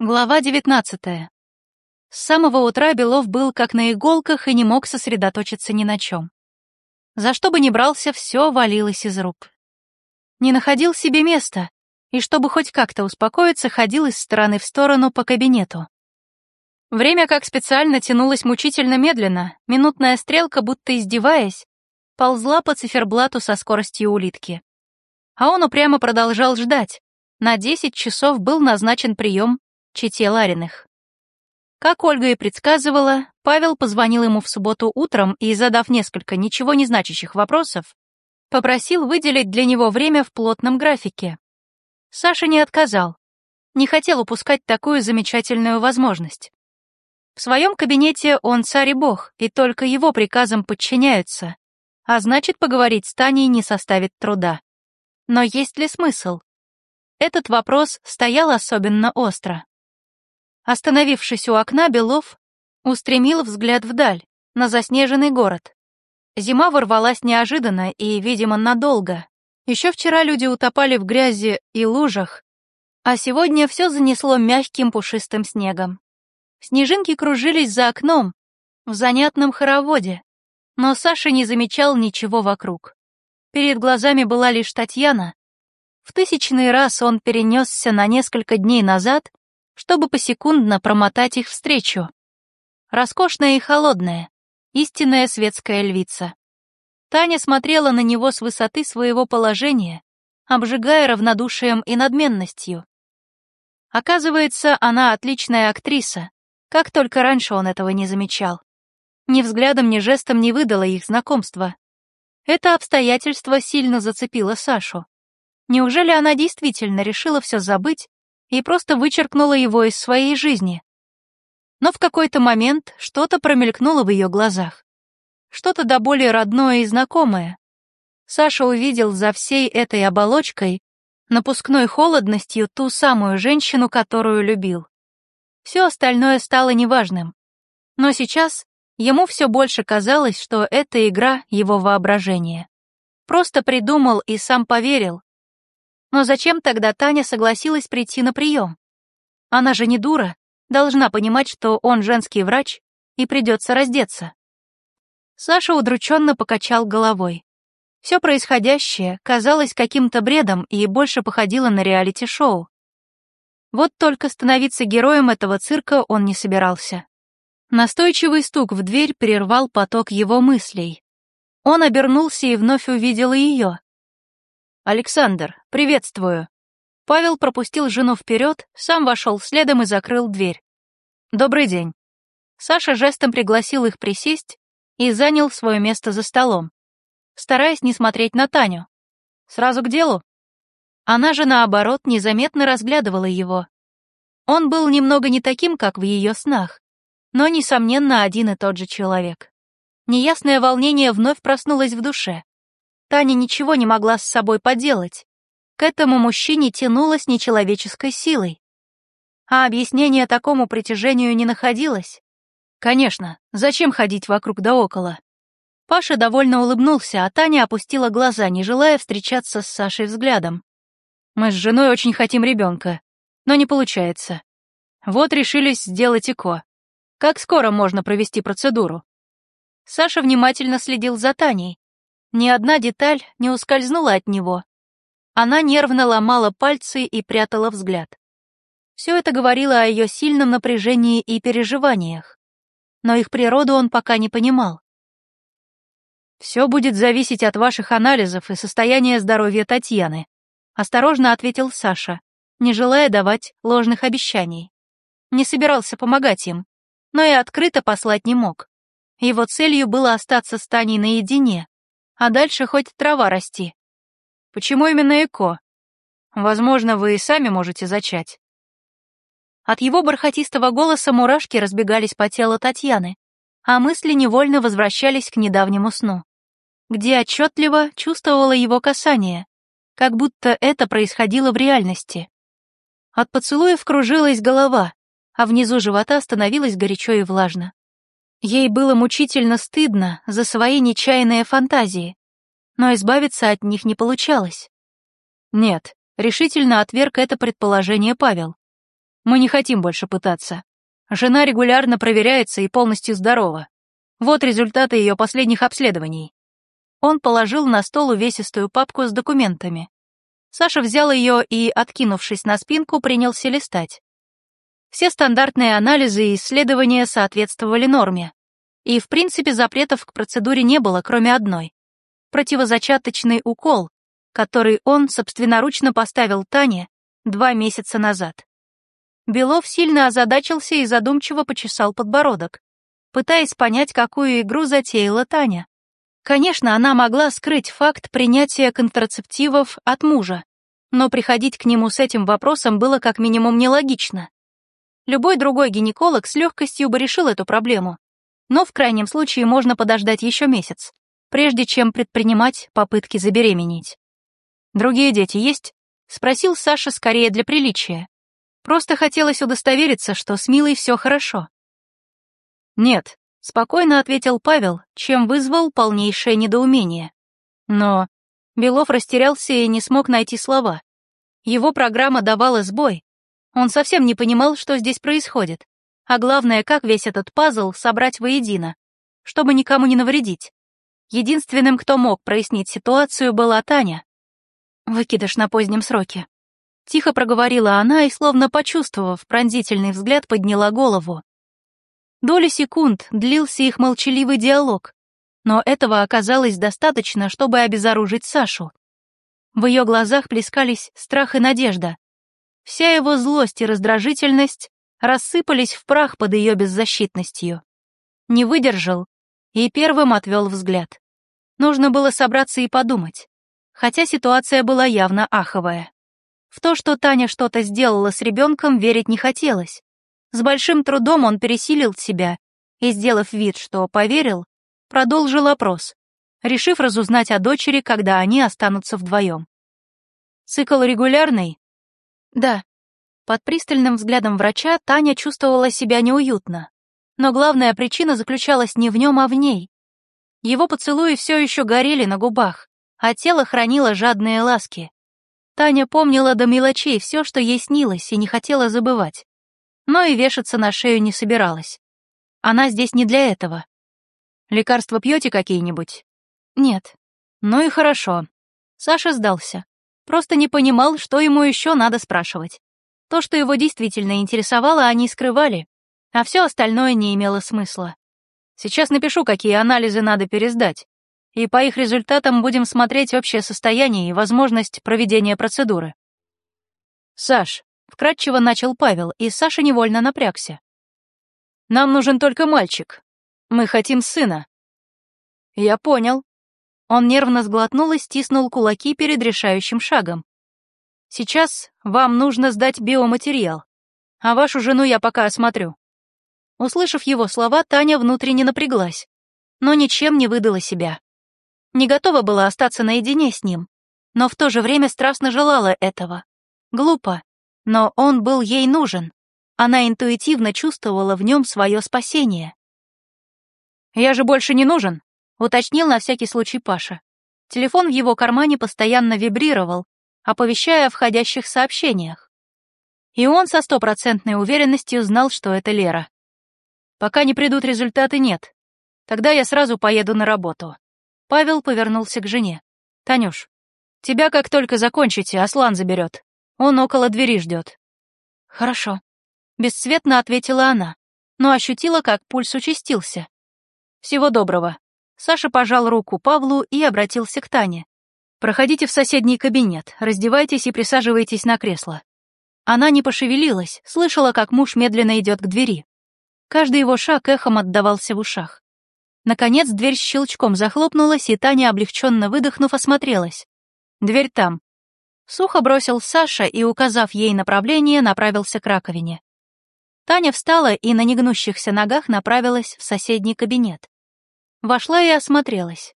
Глава 19. С самого утра Белов был как на иголках и не мог сосредоточиться ни на чем. За что бы ни брался, все валилось из рук. Не находил себе места, и чтобы хоть как-то успокоиться, ходил из стороны в сторону по кабинету. Время как специально тянулось мучительно медленно, минутная стрелка, будто издеваясь, ползла по циферблату со скоростью улитки. А он упрямо продолжал ждать. На 10 часов был назначен прием чете Лариных. Как Ольга и предсказывала, Павел позвонил ему в субботу утром и, задав несколько ничего не значащих вопросов, попросил выделить для него время в плотном графике. Саша не отказал, не хотел упускать такую замечательную возможность. В своем кабинете он царь и бог, и только его приказам подчиняются, а значит, поговорить с Таней не составит труда. Но есть ли смысл? Этот вопрос стоял особенно остро. Остановившись у окна, Белов устремил взгляд вдаль, на заснеженный город. Зима ворвалась неожиданно и, видимо, надолго. Еще вчера люди утопали в грязи и лужах, а сегодня все занесло мягким пушистым снегом. Снежинки кружились за окном, в занятном хороводе, но Саша не замечал ничего вокруг. Перед глазами была лишь Татьяна. В тысячный раз он перенесся на несколько дней назад чтобы посекундно промотать их встречу. Роскошная и холодная, истинная светская львица. Таня смотрела на него с высоты своего положения, обжигая равнодушием и надменностью. Оказывается, она отличная актриса, как только раньше он этого не замечал. Ни взглядом, ни жестом не выдала их знакомства. Это обстоятельство сильно зацепило Сашу. Неужели она действительно решила все забыть и просто вычеркнула его из своей жизни. Но в какой-то момент что-то промелькнуло в ее глазах. Что-то до более родное и знакомое. Саша увидел за всей этой оболочкой, напускной холодностью, ту самую женщину, которую любил. Все остальное стало неважным. Но сейчас ему все больше казалось, что это игра его воображения. Просто придумал и сам поверил, но зачем тогда Таня согласилась прийти на прием? Она же не дура, должна понимать, что он женский врач, и придется раздеться. Саша удрученно покачал головой. Все происходящее казалось каким-то бредом и больше походило на реалити-шоу. Вот только становиться героем этого цирка он не собирался. Настойчивый стук в дверь прервал поток его мыслей. Он обернулся и вновь увидел ее. «Александр, приветствую». Павел пропустил жену вперед, сам вошел следом и закрыл дверь. «Добрый день». Саша жестом пригласил их присесть и занял свое место за столом, стараясь не смотреть на Таню. Сразу к делу. Она же, наоборот, незаметно разглядывала его. Он был немного не таким, как в ее снах, но, несомненно, один и тот же человек. Неясное волнение вновь проснулось в душе. Таня ничего не могла с собой поделать. К этому мужчине тянулась нечеловеческой силой. А объяснения такому притяжению не находилось. Конечно, зачем ходить вокруг да около? Паша довольно улыбнулся, а Таня опустила глаза, не желая встречаться с Сашей взглядом. Мы с женой очень хотим ребенка, но не получается. Вот решились сделать ЭКО. Как скоро можно провести процедуру? Саша внимательно следил за Таней, ни одна деталь не ускользнула от него. Она нервно ломала пальцы и прятала взгляд. Все это говорило о ее сильном напряжении и переживаниях. Но их природу он пока не понимал. «Все будет зависеть от ваших анализов и состояния здоровья Татьяны», осторожно ответил Саша, не желая давать ложных обещаний. Не собирался помогать им, но и открыто послать не мог. Его целью было остаться с Таней наедине, а дальше хоть трава расти. Почему именно ЭКО? Возможно, вы и сами можете зачать. От его бархатистого голоса мурашки разбегались по телу Татьяны, а мысли невольно возвращались к недавнему сну, где отчетливо чувствовала его касание, как будто это происходило в реальности. От поцелуев кружилась голова, а внизу живота становилось горячо и влажно. Ей было мучительно стыдно за свои нечаянные фантазии, но избавиться от них не получалось. Нет, решительно отверг это предположение Павел. Мы не хотим больше пытаться. Жена регулярно проверяется и полностью здорова. Вот результаты ее последних обследований. Он положил на стол увесистую папку с документами. Саша взял ее и, откинувшись на спинку, принялся листать. Все стандартные анализы и исследования соответствовали норме. И, в принципе, запретов к процедуре не было, кроме одной. Противозачаточный укол, который он собственноручно поставил Тане два месяца назад. Белов сильно озадачился и задумчиво почесал подбородок, пытаясь понять, какую игру затеяла Таня. Конечно, она могла скрыть факт принятия контрацептивов от мужа, но приходить к нему с этим вопросом было как минимум нелогично. Любой другой гинеколог с легкостью бы решил эту проблему, но в крайнем случае можно подождать еще месяц, прежде чем предпринимать попытки забеременеть. «Другие дети есть?» — спросил Саша скорее для приличия. Просто хотелось удостовериться, что с Милой все хорошо. «Нет», — спокойно ответил Павел, чем вызвал полнейшее недоумение. Но Белов растерялся и не смог найти слова. Его программа давала сбой. Он совсем не понимал, что здесь происходит. А главное, как весь этот пазл собрать воедино, чтобы никому не навредить. Единственным, кто мог прояснить ситуацию, была Таня. «Выкидыш на позднем сроке», Тихо проговорила она и, словно почувствовав пронзительный взгляд, подняла голову. Доли секунд длился их молчаливый диалог, но этого оказалось достаточно, чтобы обезоружить Сашу. В ее глазах плескались страх и надежда. Вся его злость и раздражительность рассыпались в прах под ее беззащитностью. Не выдержал и первым отвел взгляд. Нужно было собраться и подумать, хотя ситуация была явно аховая. В то, что Таня что-то сделала с ребенком, верить не хотелось. С большим трудом он пересилил себя и, сделав вид, что поверил, продолжил опрос, решив разузнать о дочери, когда они останутся вдвоем. Цикл регулярный? Да. Под пристальным взглядом врача Таня чувствовала себя неуютно. Но главная причина заключалась не в нем, а в ней. Его поцелуи все еще горели на губах, а тело хранило жадные ласки. Таня помнила до мелочей все, что ей снилось, и не хотела забывать. Но и вешаться на шею не собиралась. Она здесь не для этого. Лекарства пьете какие-нибудь? Нет. Ну и хорошо. Саша сдался. Просто не понимал, что ему еще надо спрашивать. То, что его действительно интересовало, они скрывали, а все остальное не имело смысла. Сейчас напишу, какие анализы надо пересдать и по их результатам будем смотреть общее состояние и возможность проведения процедуры. «Саш», — вкратчиво начал Павел, и Саша невольно напрягся. «Нам нужен только мальчик. Мы хотим сына». «Я понял». Он нервно сглотнул и стиснул кулаки перед решающим шагом. «Сейчас вам нужно сдать биоматериал, а вашу жену я пока осмотрю». Услышав его слова, Таня внутренне напряглась, но ничем не выдала себя. Не готова была остаться наедине с ним, но в то же время страстно желала этого. Глупо, но он был ей нужен. Она интуитивно чувствовала в нем свое спасение. «Я же больше не нужен», — уточнил на всякий случай Паша. Телефон в его кармане постоянно вибрировал, оповещая о входящих сообщениях. И он со стопроцентной уверенностью знал, что это Лера. «Пока не придут результаты, нет. Тогда я сразу поеду на работу». Павел повернулся к жене. «Танюш, тебя как только закончите, Аслан заберет. Он около двери ждет». «Хорошо», — бесцветно ответила она, но ощутила, как пульс участился. «Всего доброго». Саша пожал руку Павлу и обратился к Тане. «Проходите в соседний кабинет, раздевайтесь и присаживайтесь на кресло». Она не пошевелилась, слышала, как муж медленно идет к двери. Каждый его шаг эхом отдавался в ушах. Наконец дверь щелчком захлопнулась, и Таня, облегченно выдохнув, осмотрелась. «Дверь там». Сухо бросил Саша и, указав ей направление, направился к раковине. Таня встала и на негнущихся ногах направилась в соседний кабинет. Вошла и осмотрелась.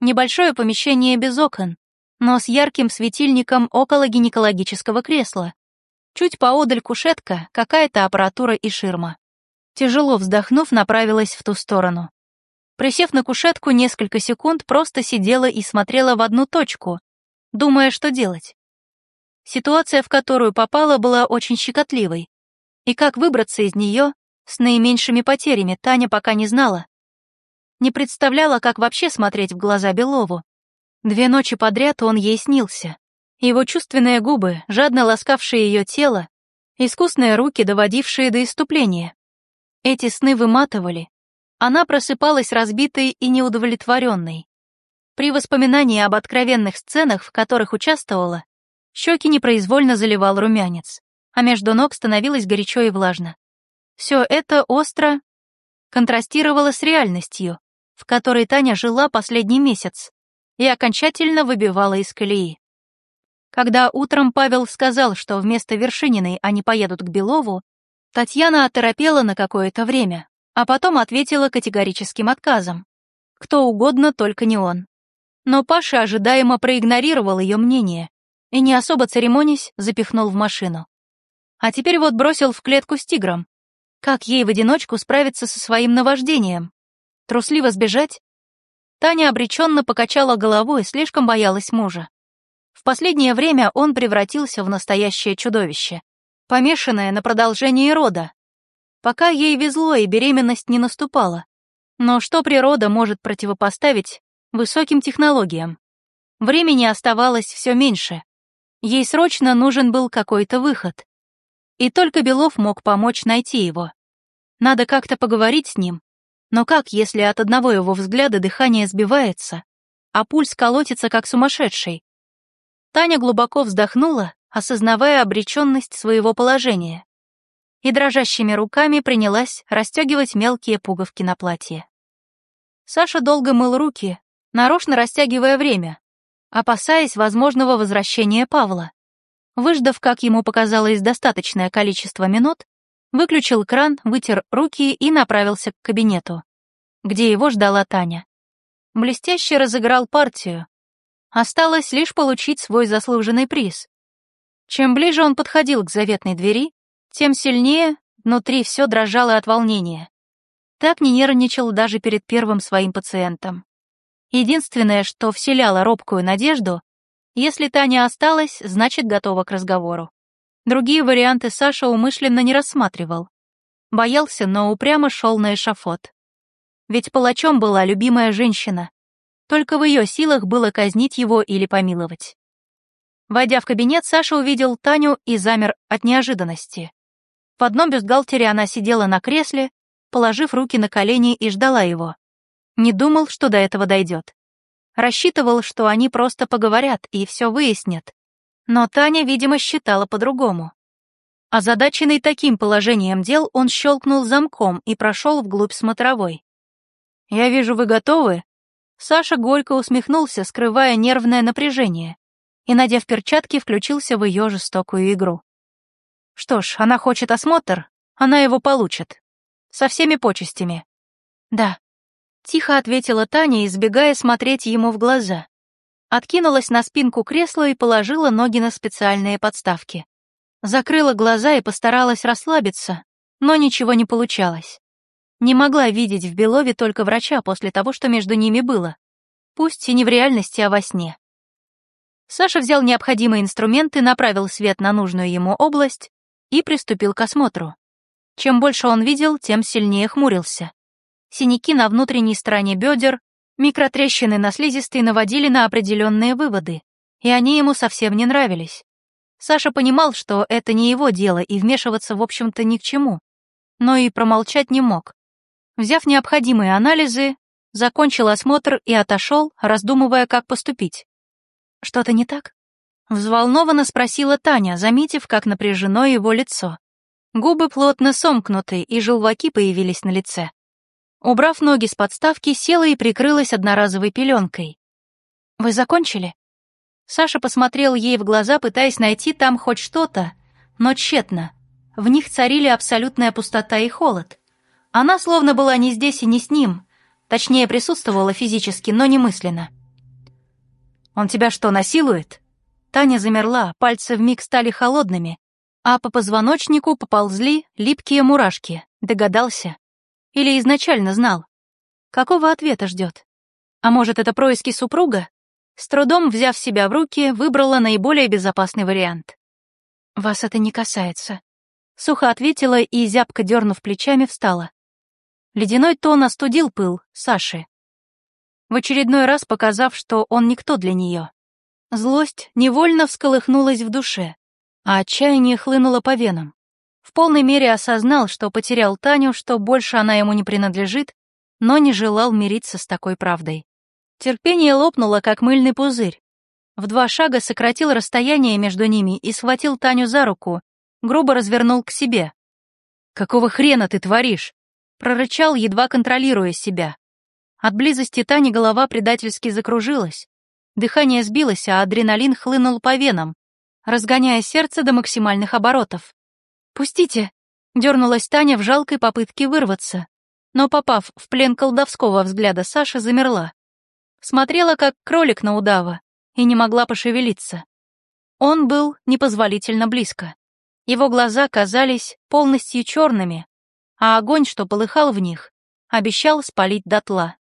Небольшое помещение без окон, но с ярким светильником около гинекологического кресла. Чуть поодаль кушетка, какая-то аппаратура и ширма. Тяжело вздохнув, направилась в ту сторону. Присев на кушетку несколько секунд, просто сидела и смотрела в одну точку, думая, что делать. Ситуация, в которую попала, была очень щекотливой. И как выбраться из нее с наименьшими потерями, Таня пока не знала. Не представляла, как вообще смотреть в глаза Белову. Две ночи подряд он ей снился. Его чувственные губы, жадно ласкавшие ее тело, искусные руки, доводившие до иступления. Эти сны выматывали. Она просыпалась разбитой и неудовлетворенной. При воспоминании об откровенных сценах, в которых участвовала, щеки непроизвольно заливал румянец, а между ног становилось горячо и влажно. Все это остро контрастировало с реальностью, в которой Таня жила последний месяц, и окончательно выбивала из колеи. Когда утром Павел сказал, что вместо Вершининой они поедут к Белову, Татьяна оторопела на какое-то время, а потом ответила категорическим отказом. Кто угодно, только не он. Но Паша ожидаемо проигнорировал ее мнение и, не особо церемонясь, запихнул в машину. А теперь вот бросил в клетку с тигром. Как ей в одиночку справиться со своим наваждением? Трусливо сбежать? Таня обреченно покачала головой, слишком боялась мужа. В последнее время он превратился в настоящее чудовище, помешанное на продолжении рода. Пока ей везло и беременность не наступала. Но что природа может противопоставить высоким технологиям? Времени оставалось все меньше. Ей срочно нужен был какой-то выход. И только Белов мог помочь найти его. Надо как-то поговорить с ним. Но как, если от одного его взгляда дыхание сбивается, а пульс колотится как сумасшедший? Таня глубоко вздохнула, осознавая обреченность своего положения, и дрожащими руками принялась расстегивать мелкие пуговки на платье. Саша долго мыл руки, нарочно растягивая время, опасаясь возможного возвращения Павла. Выждав, как ему показалось, достаточное количество минут, выключил кран, вытер руки и направился к кабинету, где его ждала Таня. Блестяще разыграл партию, Осталось лишь получить свой заслуженный приз. Чем ближе он подходил к заветной двери, тем сильнее внутри все дрожало от волнения. Так не нервничал даже перед первым своим пациентом. Единственное, что вселяло робкую надежду, если Таня осталась, значит, готова к разговору. Другие варианты Саша умышленно не рассматривал. Боялся, но упрямо шел на эшафот. Ведь палачом была любимая женщина, только в ее силах было казнить его или помиловать. Войдя в кабинет, Саша увидел Таню и замер от неожиданности. В одном бюстгальтере она сидела на кресле, положив руки на колени и ждала его. Не думал, что до этого дойдет. Рассчитывал, что они просто поговорят и все выяснят. Но Таня, видимо, считала по-другому. Озадаченный таким положением дел, он щелкнул замком и прошел вглубь смотровой. «Я вижу, вы готовы?» Саша горько усмехнулся, скрывая нервное напряжение, и, надев перчатки, включился в ее жестокую игру. Что ж, она хочет осмотр, она его получит. Со всеми почестями. Да. Тихо ответила Таня, избегая смотреть ему в глаза. Откинулась на спинку кресла и положила ноги на специальные подставки. Закрыла глаза и постаралась расслабиться, но ничего не получалось. Не могла видеть в Белове только врача после того, что между ними было. Пусть и не в реальности, а во сне. Саша взял необходимые инструменты, направил свет на нужную ему область и приступил к осмотру. Чем больше он видел, тем сильнее хмурился. Синяки на внутренней стороне бедер, микротрещины на слизистой наводили на определенные выводы, и они ему совсем не нравились. Саша понимал, что это не его дело и вмешиваться, в общем-то, ни к чему, но и промолчать не мог. Взяв необходимые анализы, закончил осмотр и отошел, раздумывая, как поступить. «Что-то не так?» Взволнованно спросила Таня, заметив, как напряжено его лицо. Губы плотно сомкнуты, и желваки появились на лице. Убрав ноги с подставки, села и прикрылась одноразовой пеленкой. «Вы закончили?» Саша посмотрел ей в глаза, пытаясь найти там хоть что-то, но тщетно. В них царили абсолютная пустота и холод. Она словно была не здесь и не с ним, точнее присутствовала физически, но не мысленно. «Он тебя что, насилует?» Таня замерла, пальцы вмиг стали холодными, а по позвоночнику поползли липкие мурашки. Догадался? Или изначально знал? Какого ответа ждет? А может, это происки супруга? С трудом, взяв себя в руки, выбрала наиболее безопасный вариант. «Вас это не касается», Сухо ответила и, зябко дернув плечами, встала. Ледяной тон остудил пыл Саши. В очередной раз показав, что он никто для нее. Злость невольно всколыхнулась в душе, а отчаяние хлынуло по венам. В полной мере осознал, что потерял Таню, что больше она ему не принадлежит, но не желал мириться с такой правдой. Терпение лопнуло, как мыльный пузырь. В два шага сократил расстояние между ними и схватил Таню за руку, грубо развернул к себе. «Какого хрена ты творишь?» Прорычал, едва контролируя себя. От близости Тани голова предательски закружилась. Дыхание сбилось, а адреналин хлынул по венам, разгоняя сердце до максимальных оборотов. «Пустите!» — дернулась Таня в жалкой попытке вырваться, но, попав в плен колдовского взгляда Саши, замерла. Смотрела, как кролик на удава, и не могла пошевелиться. Он был непозволительно близко. Его глаза казались полностью черными, а огонь, что полыхал в них, обещал спалить дотла.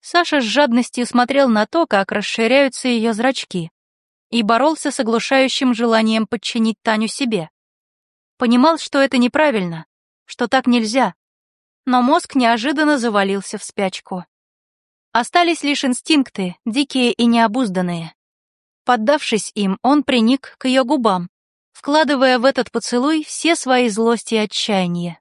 Саша с жадностью смотрел на то, как расширяются ее зрачки, и боролся с оглушающим желанием подчинить Таню себе. Понимал, что это неправильно, что так нельзя, но мозг неожиданно завалился в спячку. Остались лишь инстинкты, дикие и необузданные. Поддавшись им, он приник к ее губам, вкладывая в этот поцелуй все свои злости и отчаяние.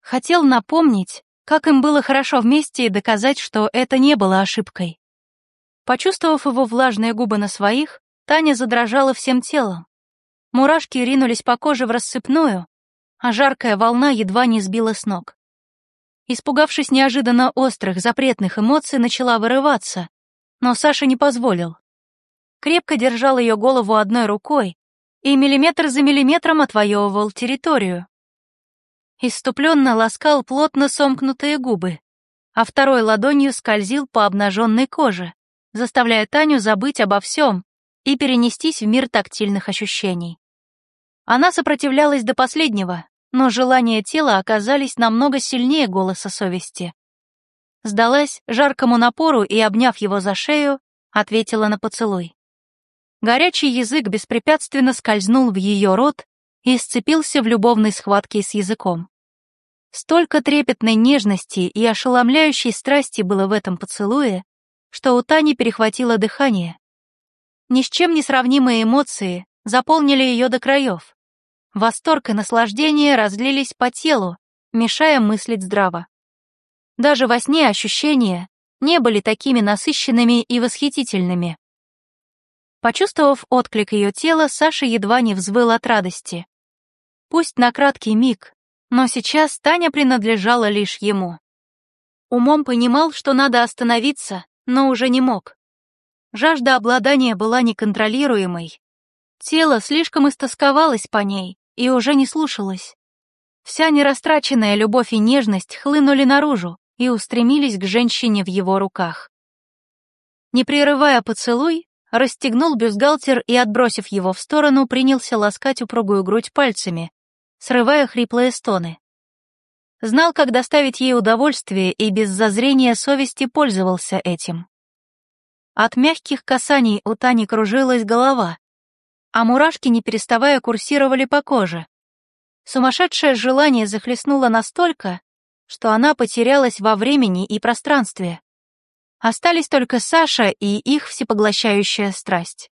Хотел напомнить, как им было хорошо вместе и доказать, что это не было ошибкой. Почувствовав его влажные губы на своих, Таня задрожала всем телом. Мурашки ринулись по коже в рассыпную, а жаркая волна едва не сбила с ног. Испугавшись неожиданно острых, запретных эмоций, начала вырываться, но Саша не позволил. Крепко держал ее голову одной рукой и миллиметр за миллиметром отвоевывал территорию, Иступленно ласкал плотно сомкнутые губы, а второй ладонью скользил по обнаженной коже, заставляя Таню забыть обо всем и перенестись в мир тактильных ощущений. Она сопротивлялась до последнего, но желания тела оказались намного сильнее голоса совести. Сдалась жаркому напору и, обняв его за шею, ответила на поцелуй. Горячий язык беспрепятственно скользнул в ее рот и сцепился в любовной схватке с языком. Столько трепетной нежности и ошеломляющей страсти было в этом поцелуе, что у Тани перехватило дыхание. Ни с чем не сравнимые эмоции заполнили ее до краев. Восторг и наслаждение разлились по телу, мешая мыслить здраво. Даже во сне ощущения не были такими насыщенными и восхитительными. Почувствовав отклик ее тела, Саша едва не взвыл от радости. Пусть на краткий миг, но сейчас Таня принадлежала лишь ему. Умом понимал, что надо остановиться, но уже не мог. Жажда обладания была неконтролируемой. Тело слишком истосковалось по ней и уже не слушалось. Вся нерастраченная любовь и нежность хлынули наружу и устремились к женщине в его руках. Не прерывая поцелуй, расстегнул бюстгальтер и, отбросив его в сторону, принялся ласкать упругую грудь пальцами, срывая хриплые стоны. Знал, как доставить ей удовольствие и без зазрения совести пользовался этим. От мягких касаний у Тани кружилась голова, а мурашки, не переставая, курсировали по коже. Сумасшедшее желание захлестнуло настолько, что она потерялась во времени и пространстве. Остались только Саша и их всепоглощающая страсть.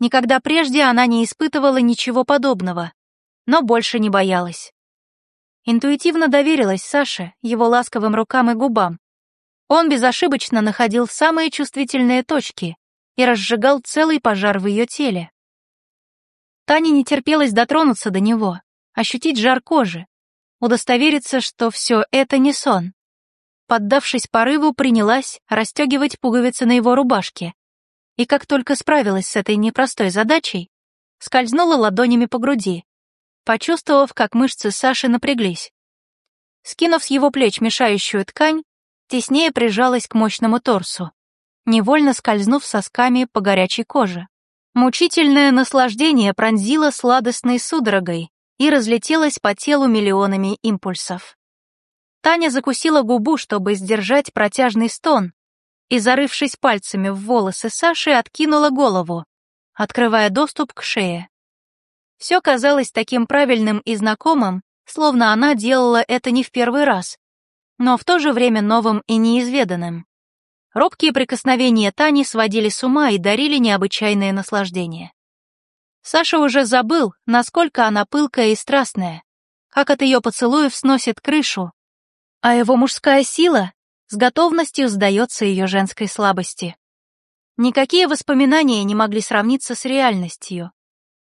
Никогда прежде она не испытывала ничего подобного, но больше не боялась. Интуитивно доверилась Саше, его ласковым рукам и губам. Он безошибочно находил самые чувствительные точки и разжигал целый пожар в ее теле. Тане не терпелось дотронуться до него, ощутить жар кожи, удостовериться, что все это не сон поддавшись порыву, принялась расстегивать пуговицы на его рубашке. И как только справилась с этой непростой задачей, скользнула ладонями по груди, почувствовав, как мышцы Саши напряглись. Скинув с его плеч мешающую ткань, теснее прижалась к мощному торсу, невольно скользнув сосками по горячей коже. Мучительное наслаждение пронзило сладостной судорогой и разлетелось по телу миллионами импульсов. Таня закусила губу, чтобы сдержать протяжный стон, и, зарывшись пальцами в волосы Саши, откинула голову, открывая доступ к шее. Все казалось таким правильным и знакомым, словно она делала это не в первый раз, но в то же время новым и неизведанным. Робкие прикосновения Тани сводили с ума и дарили необычайное наслаждение. Саша уже забыл, насколько она пылкая и страстная, как от ее поцелуев сносит крышу, а его мужская сила с готовностью сдается ее женской слабости. Никакие воспоминания не могли сравниться с реальностью.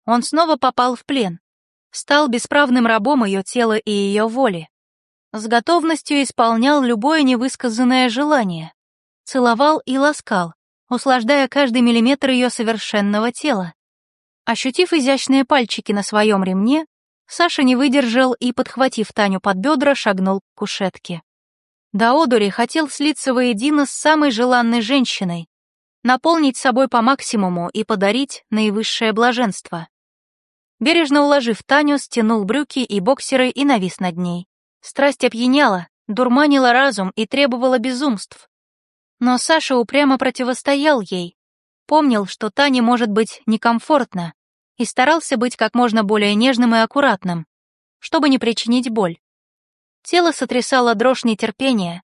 Он снова попал в плен, стал бесправным рабом ее тела и ее воли. С готовностью исполнял любое невысказанное желание, целовал и ласкал, услаждая каждый миллиметр ее совершенного тела. Ощутив изящные пальчики на своем ремне, Саша не выдержал и, подхватив Таню под бедра, шагнул к кушетке. До одури хотел слиться воедино с самой желанной женщиной, наполнить собой по максимуму и подарить наивысшее блаженство. Бережно уложив Таню, стянул брюки и боксеры и навис над ней. Страсть опьяняла, дурманила разум и требовала безумств. Но Саша упрямо противостоял ей, помнил, что Тане может быть некомфортно, и старался быть как можно более нежным и аккуратным, чтобы не причинить боль. Тело сотрясало дрожь нетерпения.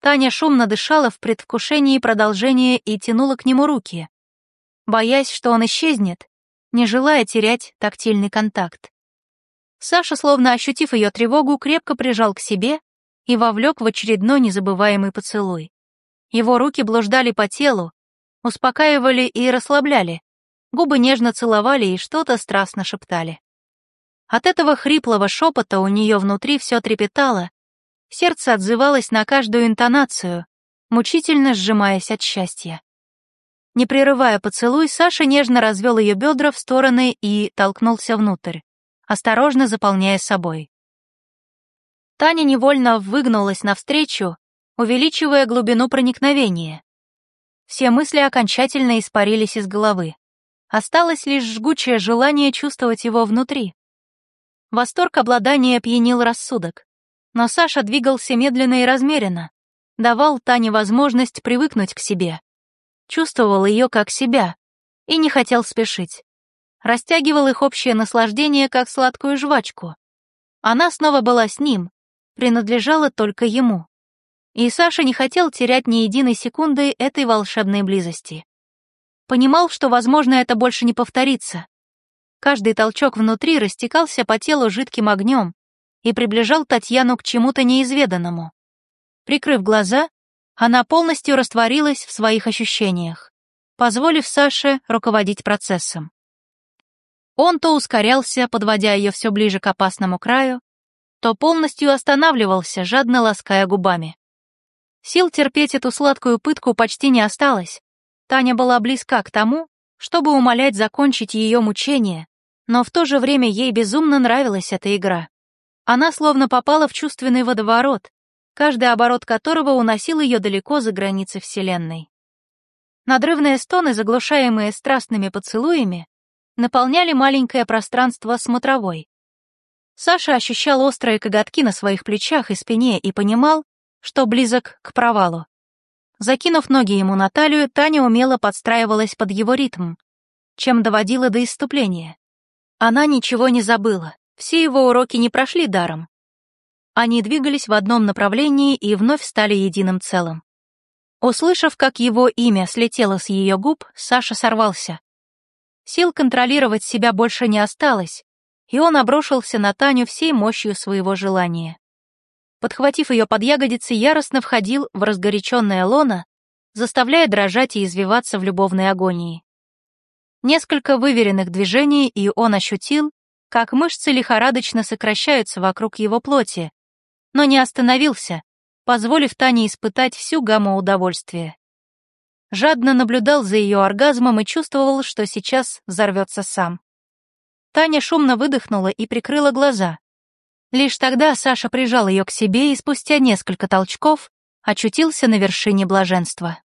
Таня шумно дышала в предвкушении продолжения и тянула к нему руки, боясь, что он исчезнет, не желая терять тактильный контакт. Саша, словно ощутив ее тревогу, крепко прижал к себе и вовлек в очередной незабываемый поцелуй. Его руки блуждали по телу, успокаивали и расслабляли, губы нежно целовали и что-то страстно шептали. От этого хриплого шепота у нее внутри все трепетало, сердце отзывалось на каждую интонацию, мучительно сжимаясь от счастья. Не прерывая поцелуй, Саша нежно развел ее бедра в стороны и толкнулся внутрь, осторожно заполняя собой. Таня невольно выгнулась навстречу, увеличивая глубину проникновения. Все мысли окончательно испарились из головы. Осталось лишь жгучее желание чувствовать его внутри. Восторг обладания опьянил рассудок. Но Саша двигался медленно и размеренно, давал Тане возможность привыкнуть к себе, чувствовал ее как себя и не хотел спешить. Растягивал их общее наслаждение, как сладкую жвачку. Она снова была с ним, принадлежала только ему. И Саша не хотел терять ни единой секунды этой волшебной близости. Понимал, что, возможно, это больше не повторится. Каждый толчок внутри растекался по телу жидким огнем и приближал Татьяну к чему-то неизведанному. Прикрыв глаза, она полностью растворилась в своих ощущениях, позволив Саше руководить процессом. Он то ускорялся, подводя ее все ближе к опасному краю, то полностью останавливался, жадно лаская губами. Сил терпеть эту сладкую пытку почти не осталось. Таня была близка к тому, чтобы умолять закончить ее мучение, но в то же время ей безумно нравилась эта игра. Она словно попала в чувственный водоворот, каждый оборот которого уносил ее далеко за границы Вселенной. Надрывные стоны, заглушаемые страстными поцелуями, наполняли маленькое пространство смотровой. Саша ощущал острые коготки на своих плечах и спине и понимал, что близок к провалу. Закинув ноги ему на талию, Таня умело подстраивалась под его ритм, чем доводила до иступления. Она ничего не забыла, все его уроки не прошли даром, они двигались в одном направлении и вновь стали единым целым. Услышав, как его имя слетело с ее губ, Саша сорвался. Сил контролировать себя больше не осталось, и он обрушился на Таню всей мощью своего желания. Подхватив ее под ягодицы, яростно входил в разгоряченное лоно, заставляя дрожать и извиваться в любовной агонии. Несколько выверенных движений, и он ощутил, как мышцы лихорадочно сокращаются вокруг его плоти, но не остановился, позволив Тане испытать всю гамму удовольствия. Жадно наблюдал за ее оргазмом и чувствовал, что сейчас взорвется сам. Таня шумно выдохнула и прикрыла глаза. Лишь тогда Саша прижал ее к себе и спустя несколько толчков очутился на вершине блаженства.